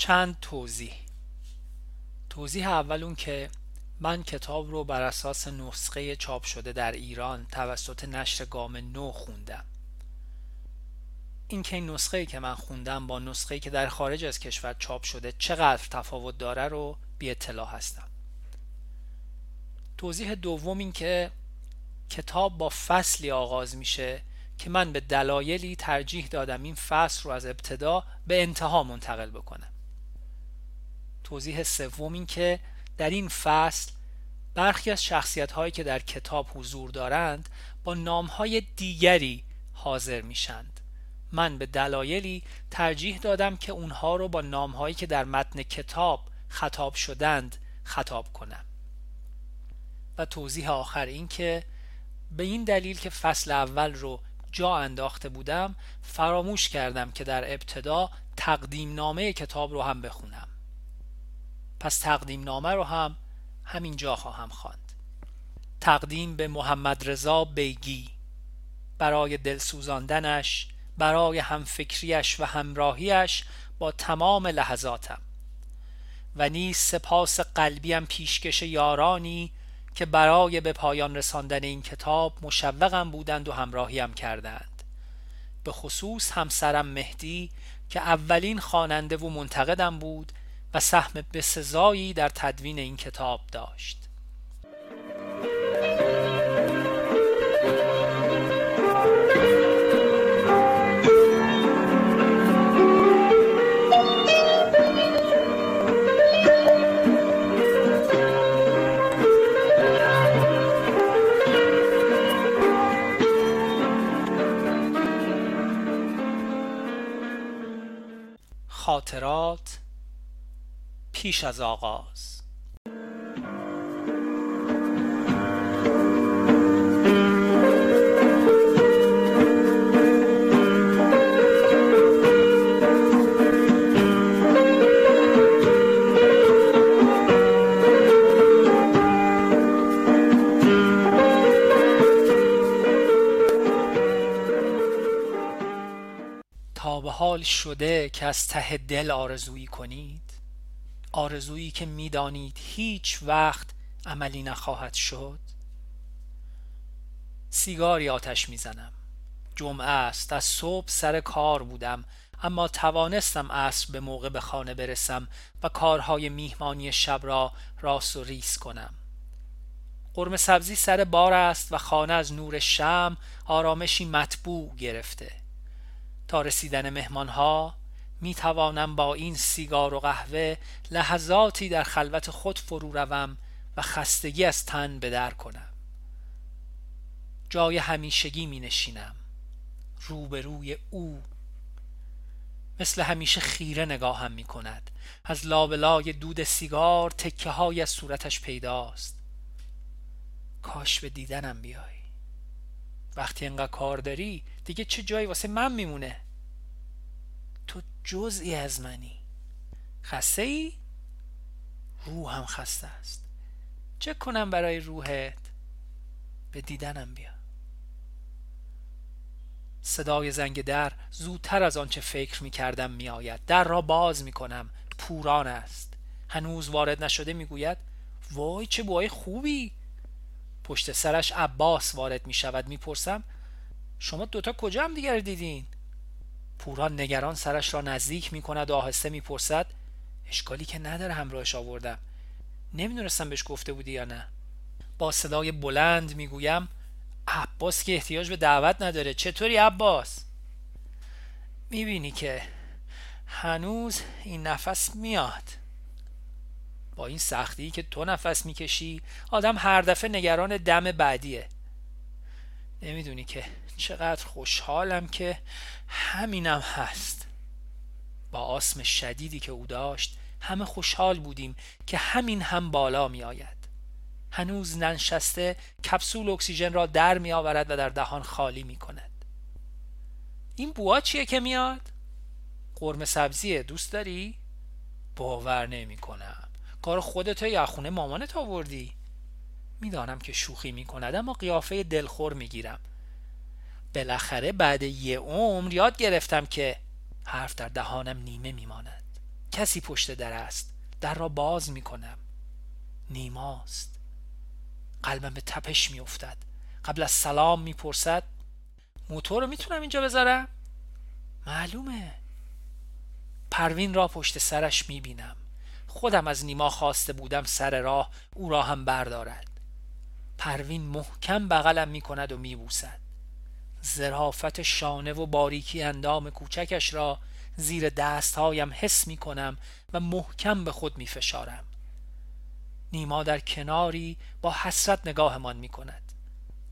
چند توضیح؟ توضیح اول اون که من کتاب رو بر اساس نسخه چاپ شده در ایران توسط نشر گام نو خوندم. اینکه این نسخه که من خوندم با نسخه که در خارج از کشور چاپ شده چقدر تفاوت داره رو بی اطلاع هستم. توضیح دوم این که کتاب با فصلی آغاز میشه که من به دلایلی ترجیح دادم این فصل رو از ابتدا به انتها منتقل بکنم. توضیح سوم این که در این فصل برخی از شخصیت هایی که در کتاب حضور دارند با نام های دیگری حاضر میشند من به دلایلی ترجیح دادم که اونها رو با نام هایی که در متن کتاب خطاب شدند خطاب کنم. و توضیح آخر این که به این دلیل که فصل اول رو جا انداخته بودم فراموش کردم که در ابتدا تقدیم نامه کتاب رو هم بخونم. پس تقدیم نامه رو هم همین جا خواهم خواند. تقدیم به محمد رضا بیگی. برای دلسوزاندنش برای همفکریش و همراهیش با تمام لحظاتم. و نیز سپاس قلبیم پیشکش یارانی که برای به پایان رساندن این کتاب مشوقم بودند و همراهیم کردند. به خصوص همسرم مهدی که اولین خواننده و منتقدم بود و سهم بسزایی در تدوین این کتاب داشت. خاطرات پیش از آغاز. حال شده که از ته دل آرزویی کنید آرزویی که می‌دانید هیچ وقت عملی نخواهد شد؟ سیگاری آتش می‌زنم. جمعه است از صبح سر کار بودم اما توانستم عصر به موقع به خانه برسم و کارهای میهمانی شب را راست و ریس کنم. قرم سبزی سر بار است و خانه از نور شم آرامشی مطبوع گرفته. تا رسیدن مهمانها می توانم با این سیگار و قهوه لحظاتی در خلوت خود فرو روم و خستگی از تن بدر کنم. جای همیشگی می نشینم روبروی او. مثل همیشه خیره نگاهم می کند از لابلای دود سیگار تکه های از صورتش پیداست. کاش به دیدنم بیای. وقتی انقدر کار داری دیگه چه جایی واسه من میمونه؟ تو جزئی از منی. خسته ای؟ روحم خسته است. چه کنم برای روحت؟ به دیدنم بیا. صدای زنگ در زودتر از آنچه فکر می کردم می آید در را باز می کنم پوران است. هنوز وارد نشده می گوید وای چه بوهای خوبی. پشت سرش عباس وارد می شود می پرسم شما دوتا کجا هم دیگر دیدین؟ پوران نگران سرش را نزدیک می کند و آهسته می پرسد اشکالی که نداره همراهش آوردم. نمی‌دونستم بهش گفته بودی یا نه. با صدای بلند می‌گویم عباس که احتیاج به دعوت نداره. چطوری عباس؟ می‌بینی که هنوز این نفس میاد. با این سختی که تو نفس می‌کشی آدم هر دفعه نگران دم بعدیه. نمی‌دونی که چقدر خوشحالم که همینم هست با آسم شدیدی که او داشت همه خوشحال بودیم که همین هم بالا می آید هنوز ننشسته کپسول اکسیژن را در می آورد و در دهان خالی می کند این بوها چیه که میاد؟ قرمه سبزیه دوست داری؟ باور نمی کنم کار خودت یا خونه مامانت آوردی؟ می‌دانم که شوخی می کند اما قیافه دلخور می گیرم بالاخره بعد یه عمر یاد گرفتم که حرف در دهانم نیمه میماند. کسی پشت در است در را باز می کنم نیماست. قلبم به تپش می افتد قبل از سلام می پرسد موتور رو می‌تونم اینجا بذارم؟ معلومه. پروین را پشت سرش می بینم خودم از نیما خواسته بودم سر راه او را هم بردارد. پروین محکم بغلم می کند و می بوسد زرافت شانه و باریکی اندام کوچکش را زیر دستهایم حس می کنم و محکم به خود می فشارم. نیما در کناری با حسرت نگاهمان می کند.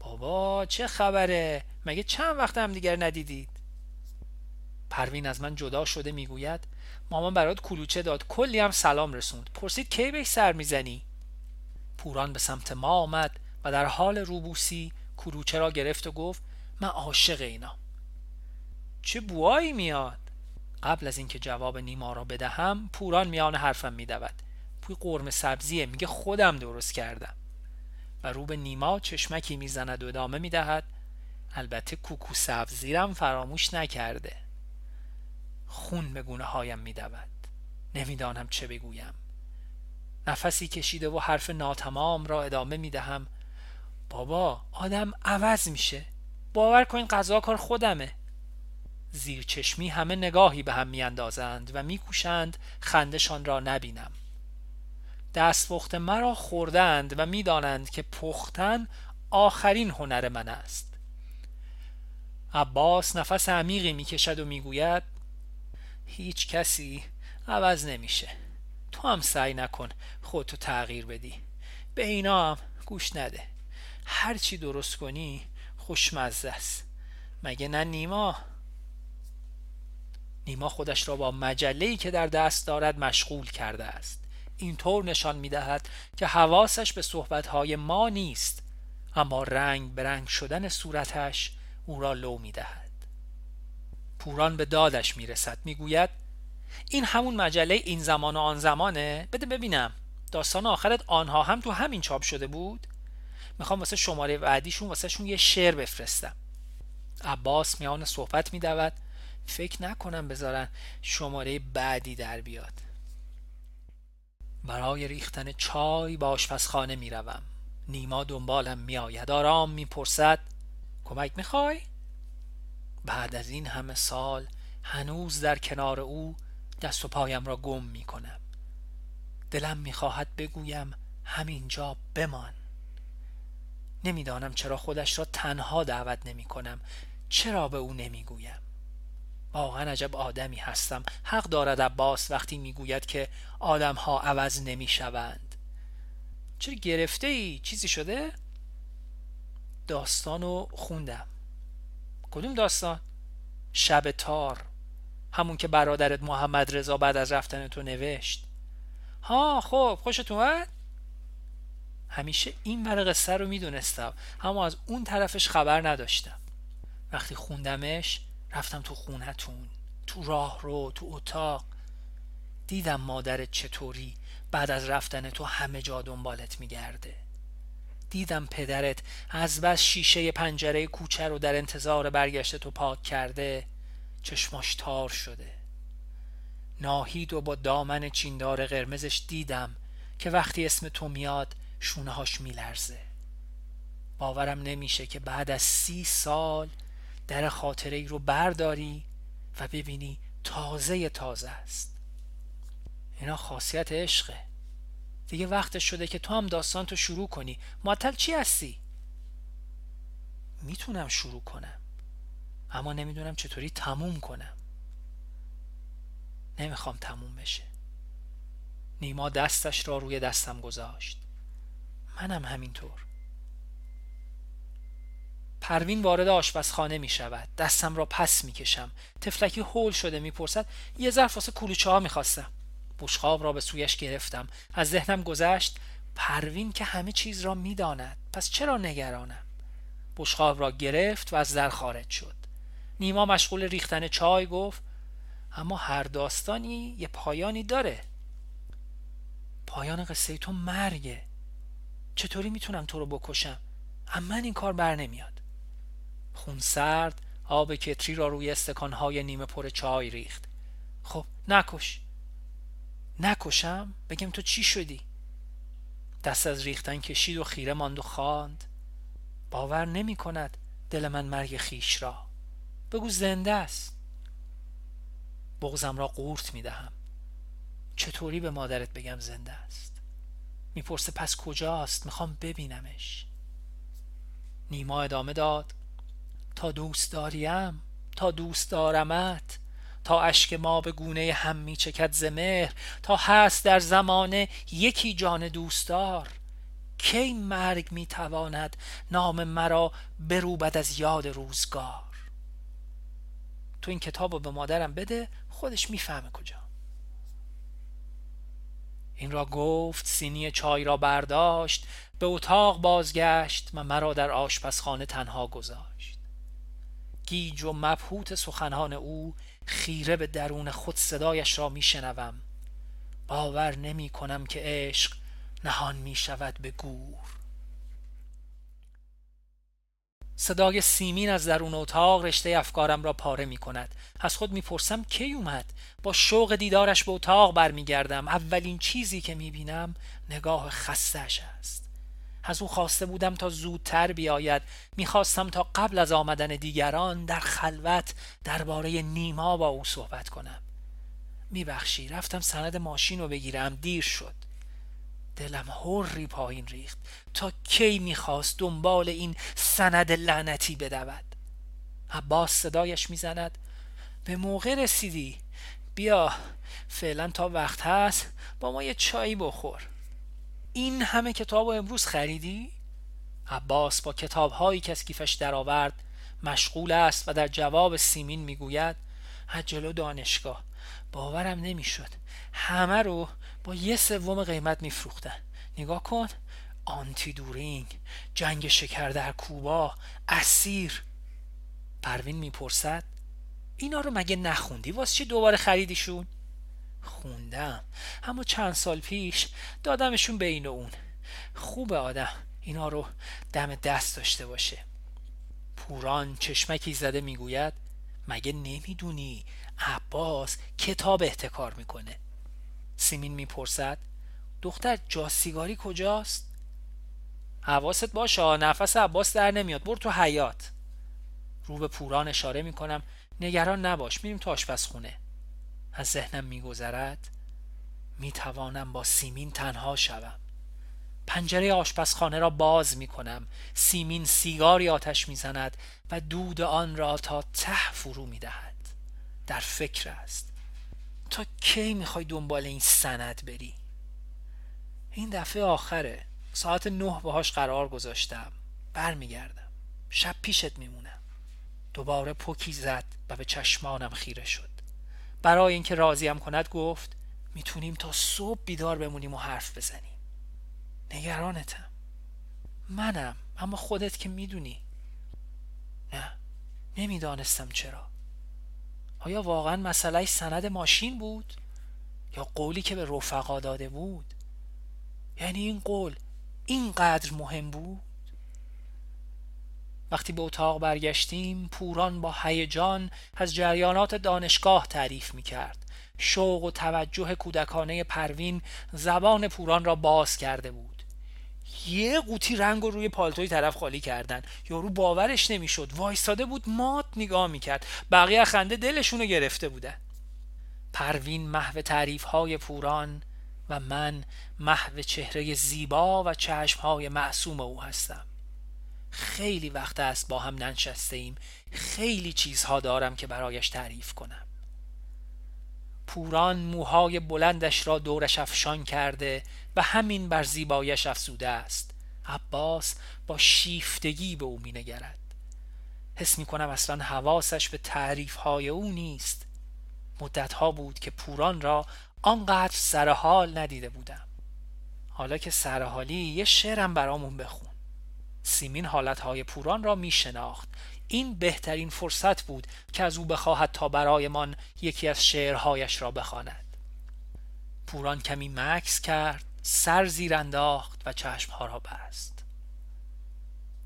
بابا چه خبره؟ مگه چند وقت هم دیگر ندیدید؟ پروین از من جدا شده می‌گوید مامان برات کلوچه داد کلی هم سلام رسوند پرسید کی بهش سر می‌زنی پوران به سمت ما آمد و در حال روبوسی کلوچه را گرفت و گفت من عاشق اینا. چه بوایی میاد؟ قبل از اینکه جواب نیما را بدهم پوران میان حرفم میدود. بوی قرم سبزیه میگه خودم درست کردم. و رو به نیما چشمکی می‌زند و ادامه می‌دهد البته کوکو سبزیرم فراموش نکرده. خون به گونه هایم میدود. نمی‌دانم چه بگویم. نفسی کشیده و حرف ناتمام را ادامه می‌دهم. بابا آدم عوض میشه. باور کن غذا کار خودمه. زیر چشمی همه نگاهی به هم میاندازند و میکوشند خندشان را نبینم. دستپخت مرا خوردند و می‌دانند که پختن آخرین هنر من است. عباس نفس عمیقی می‌کشد و می‌گوید هیچ کسی عوض نمیشه. تو هم سعی نکن خودتو تغییر بدی. به اینا هم گوش نده. هرچی درست کنی خوشمزه است. مگه نه نیما؟ نیما خودش را با مجله‌ای که در دست دارد مشغول کرده است. اینطور نشان می‌دهد که حواسش به صحبتهای ما نیست اما رنگ به رنگ شدن صورتش او را لو می‌دهد. پوران به دادش می‌رسد می‌گوید این همون مجله این زمان و آن زمانه. بده ببینم. داستان آخرت آنها هم تو همین چاپ شده بود؟ می‌خوام واسه شماره بعدیشون واسه شون یه شعر بفرستم. عباس میان صحبت میدود. فکر نکنم بذارن شماره بعدی در بیاد. برای ریختن چای با آشپزخانه می‌روم. نیما دنبالم میآید. آرام می‌پرسد کمک می‌خوای؟ بعد از این همه سال هنوز در کنار او دست و پایم را گم می‌کنم. دلم می‌خواهد بگویم همینجا بمان. نمی‌دانم چرا خودش را تنها دعوت نمی کنم چرا به او نمی‌گویم واقعا عجب آدمی هستم حق دارد عباس وقتی می‌گوید که آدم ها عوض نمی شوند چرا گرفته ای؟ چیزی شده؟ داستانو خوندم کدوم داستان؟ شب تار همون که برادرت محمد رضا بعد از رفتن تو نوشت ها خب خوشت اومد؟ همیشه این ور قصه رو می‌دونستم اما از اون طرفش خبر نداشتم. وقتی خوندمش رفتم تو خونتون تو راه رو تو اتاق. دیدم مادرت چطوری بعد از رفتن تو همه جا دنبالت میگرده. دیدم پدرت از بس شیشه پنجره کوچه رو در انتظار برگشت تو پاک کرده چشماش تار شده. ناهید و با دامن چیندار قرمزش دیدم که وقتی اسم تو میاد شونه هاش میلرزه. باورم نمیشه که بعد از سی سال در خاطره ای رو برداری و ببینی تازه تازه است. اینا خاصیت عشقه. دیگه وقت شده که تو هم داستان تو شروع کنی. معطل چی هستی؟ می‌تونم شروع کنم. اما نمی‌دونم چطوری تموم کنم. نمی‌خوام تموم بشه. نیما دستش را روی دستم گذاشت. منم همینطور. پروین وارد آشپزخانه می شود. دستم را پس می کشم. تفلکی هول شده می پرسد یه ظرف واسه کلوچه ها می خواستم. را به سویش گرفتم. از ذهنم گذشت پروین که همه چیز را می داند. پس چرا نگرانم؟ بشخاب را گرفت و از در خارج شد. نیما مشغول ریختن چای گفت اما هر داستانی یه پایانی داره. پایان قصه تو مرگه. چطوری می‌تونم تو رو بکشم؟ اما من این کار بر نمیاد. خون سرد آب کتری را روی استکانهای نیمه پر چای ریخت. خب نکش. نکشم؟ بگم تو چی شدی؟ دست از ریختن کشید و خیره ماند و خواند. باور نمی کند دل من مرگ خیش را. بگو زنده است. بغزم را قورت می دهم چطوری به مادرت بگم زنده است؟ می‌پرسه پس کجاست؟ می‌خوام ببینمش. نیما ادامه داد تا دوست داریم تا دوست دارمت تا اشک ما به گونه هم میچکد ز مهر تا هست در زمانه یکی جان دوستدار. کی مرگ می‌تواند نام مرا بروبد از یاد روزگار؟ تو این کتاب رو به مادرم بده خودش می‌فهمه کجا. این را گفت سینی چای را برداشت به اتاق بازگشت و مرا در آشپزخانه تنها گذاشت. گیج و مبهوت سخنان او خیره به درون خود صدایش را میشنوم باور نمی کنم که عشق نهان می شود به گور. صدای سیمین از درون اتاق رشته افکارم را پاره می کند. از خود می‌پرسم کی اومد؟ با شوق دیدارش به اتاق برمیگردم. اولین چیزی که می‌بینم نگاه خستش است. از او خواسته بودم تا زودتر بیاید. می‌خواستم تا قبل از آمدن دیگران در خلوت درباره نیما با او صحبت کنم. میبخشی رفتم سند ماشین رو بگیرم. دیر شد. دلم هری پایین ریخت تا کی می‌خواست دنبال این سند لعنتی بدود. عباس صدایش می‌زند به موقع رسیدی. بیا فعلا تا وقت هست با ما یه چایی بخور. این همه کتاب و امروز خریدی؟ عباس با کتاب هایی که از کیفش درآورد مشغول است و در جواب سیمین می‌گوید جلو دانشگاه باورم نمی‌شد. همه رو با یه سوم قیمت میفروختن. نگاه کن. آنتی دورینگ جنگ شکر در کوبا اسیر. پروین می‌پرسد اینا رو مگه نخوندی؟ واسه چی دوباره خریدیشون؟ خوندم. اما چند سال پیش دادمشون بین اون. خوبه آدم اینا رو دم دست داشته باشه. پوران چشمکی زده می‌گوید مگه نمی‌دونی عباس کتاب احتکار می‌کنه؟ سیمین می‌پرسد. دختر جاسیگاری کجاست؟ حواست باشه نفس عباس در نمیاد. برو تو حیات. رو به پوران اشاره می‌کنم. نگران نباش میریم تو آشپزخونه. از ذهنم میگذرد. می‌توانم با سیمین تنها شوم. پنجره آشپزخانه را باز می کنم سیمین سیگاری آتش می‌زند و دود آن را تا ته فرو می دهد در فکر است. تا کی می‌خوای دنبال این سند بری؟ این دفعه آخره. ساعت نه باهاش قرار گذاشتم. برمیگردم. شب پیشت میمونم. دوباره پوکی زد و به چشمانم خیره شد. برای اینکه راضیم کند گفت می‌تونیم تا صبح بیدار بمونیم و حرف بزنیم. نگرانتم. منم اما خودت که می‌دونی. نه نمی‌دانستم چرا. آیا واقعا مسئله سند ماشین بود؟ یا قولی که به رفقا داده بود؟ یعنی این قول اینقدر مهم بود؟ وقتی به اتاق برگشتیم پوران با هیجان از جریانات دانشگاه تعریف می کرد شوق و توجه کودکانه پروین زبان پوران را باز کرده بود. یه قوطی رنگ رو روی پالتوی طرف خالی کردن. یارو باورش نمی‌شد. وایستاده بود مات نگاه می‌کرد. بقیه خنده دلشونو گرفته بودن. پروین محو تعریف های پوران و من محو چهره زیبا و چشم های معصوم او هستم. خیلی وقت است با هم ننشسته ایم. خیلی چیزها دارم که برایش تعریف کنم. پوران موهای بلندش را دورش افشان کرده و همین بر زیبایش افزوده است. عباس با شیفتگی به او مینگرد. حس می کنم اصلا حواسش به تعریف های او نیست. مدتها بود که پوران را آنقدر سرحال ندیده بودم. حالا که سرحالی یه شعرم برامون بخون. سیمین حالتهای پوران را می شناخت این بهترین فرصت بود که از او بخواهد تا برایمان یکی از شعرهایش را بخواند. پوران کمی مکس کرد سر زیر انداخت و چشمها را بست.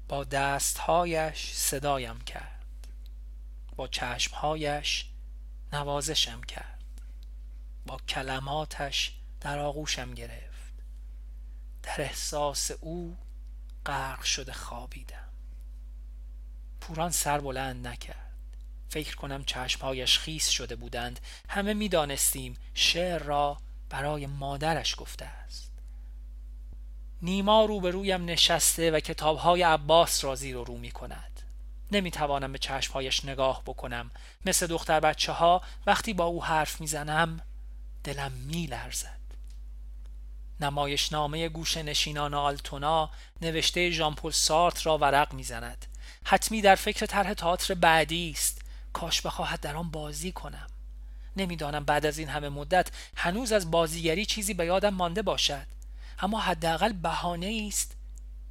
با دستهایش صدایم کرد. با چشمهایش نوازشم کرد. با کلماتش در آغوشم گرفت. در احساس او غرق شده خوابیدم. پوران سر بلند نکرد. فکر کنم چشمهایش خیس شده بودند. همه می‌دانستیم شعر را برای مادرش گفته است. نیما روبرویم نشسته و کتابهای عباس را زیر و رو می کند نمی‌توانم به چشمهایش نگاه بکنم. مثل دختر بچه ها وقتی با او حرف می‌زنم دلم میلرزد. نمایشنامه گوش نشینان آلتونا نوشته ژامپل سارت را ورق می‌زند. حتمی در فکر طرح تئاتر بعدی است. کاش بخواهد در آن بازی کنم. نمی‌دانم بعد از این همه مدت هنوز از بازیگری چیزی به یادم مانده باشد. اما حداقل بهانه است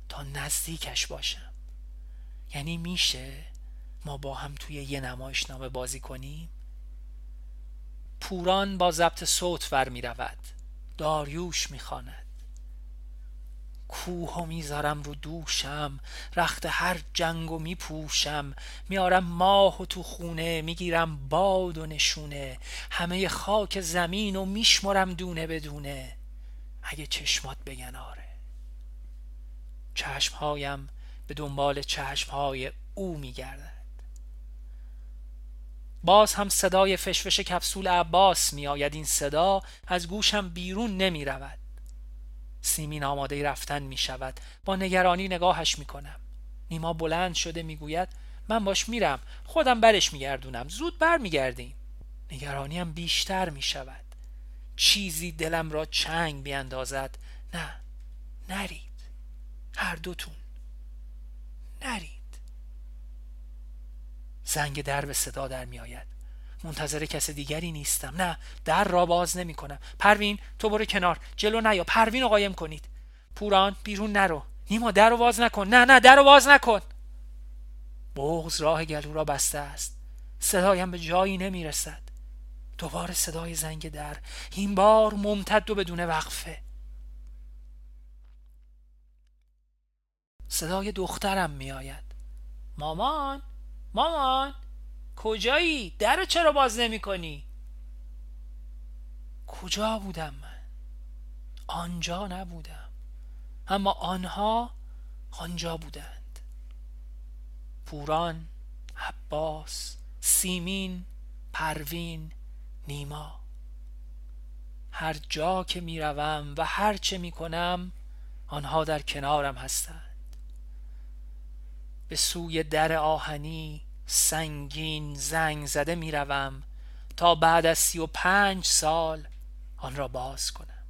تا نزدیکش باشم. یعنی میشه ما با هم توی یه نمایشنامه بازی کنیم؟ پوران با ضبط صوت ور می رود داریوش می خاند. کوه و می‌ذارم رو دوشم رخت هر جنگ و میپوشم. میارم ماه و تو خونه می‌گیرم باد و نشونه. همه خاک زمین و میشمرم دونه بدونه اگه چشمات بگن آره. چشمهایم به دنبال چشمهای او میگردد. باز هم صدای فشفش کپسول عباس میآید. این صدا از گوشم بیرون نمی رود سیمین آماده رفتن می شود با نگرانی نگاهش می کنم نیما بلند شده می گوید من باش میرم. خودم برش میگردونم. زود بر میگردیم. نگرانیم بیشتر می شود چیزی دلم را چنگ بیاندازد نه نرید. هر دوتون نرید. زنگ در به صدا در می آید منتظر کس دیگری نیستم. نه در را باز نمی کنم پروین تو برو کنار. جلو نیا. پروین رو قایم کنید. پوران بیرون نرو. نیما در رو باز نکن. نه نه در رو باز نکن. بغز راه گلو را بسته است. صدایم به جایی نمی رسد دوباره صدای زنگ در. این بار ممتد و بدون وقفه. صدای دخترم می آید مامان مامان. کجایی؟ در چرا باز نمی کنی؟ کجا بودم من؟ آنجا نبودم اما آنها آنجا بودند پوران عباس سیمین پروین نیما هر جا که می‌روم و هر چه می‌کنم آنها در کنارم هستند به سوی در آهنی سنگین زنگ زده می‌روم تا بعد از سی و پنج سال آن را باز کنم.